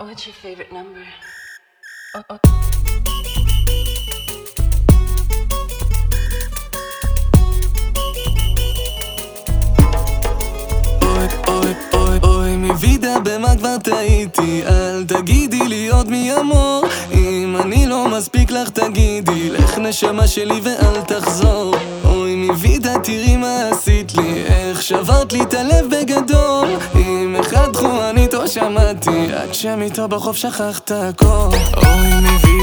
What's your favorite number? Oh, oh. מוידה במה כבר טעיתי אל תגידי לי עוד מי אמור. אם אני לא מספיק לך תגידי. לך נשמה שלי ואל תחזור. אוי מוידה תראי מה עשית לי. איך שברת לי את הלב בגדול. אם אחד חורנית או שמעתי. עד שם איתו בחוף שכחת הכל. אוי מוידה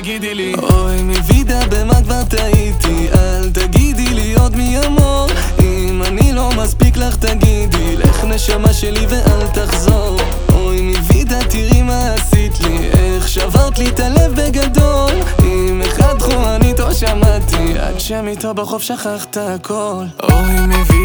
תגידי לי. אוי מוידה במה כבר טעיתי אל תגידי לי עוד מי אמור. אם אני לא מספיק לך תגידי לך נשמה שלי ואל תחזור. אוי מוידה תראי מה עשית לי. איך שברת לי את הלב בגדול. אם אחד חורנית או שמעתי עד שם איתו בחוף שכחת הכל. אוי מוידה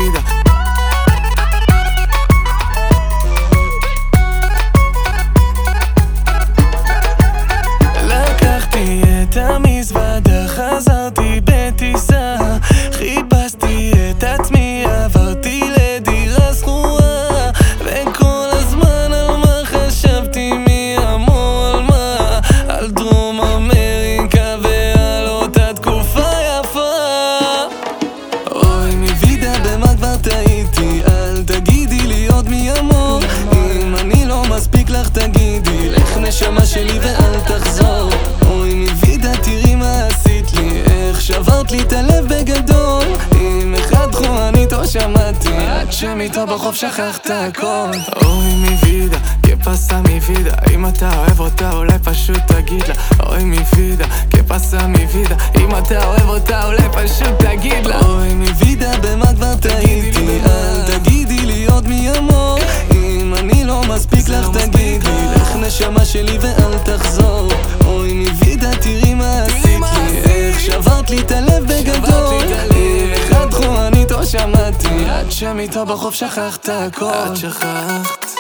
תגידי לך נשמה שלי ואל תחזור. אוי מוידה תראי מה עשית לי. איך שברת לי את הלב בגדול. אם אחד חורנית או שמעתי עד שם איתו בחוף שכחת הכל. אוי מוידה כפסה מוידה אם אתה אוהב אותה אולי פשוט תגיד לה. אוי מוידה כפסה מוידה אם אתה אוהב אותה אולי פשוט תגיד לה. אוי מוידה במה כבר טעיתי לך נשמה שלי ואל תחזור. אוי מוידה תראי מה עשית לי איך שברת לי את הלב בגדול. אחד חורנית או שמעתי. עד שם איתו בחוף שכחת הכל. עד שכחת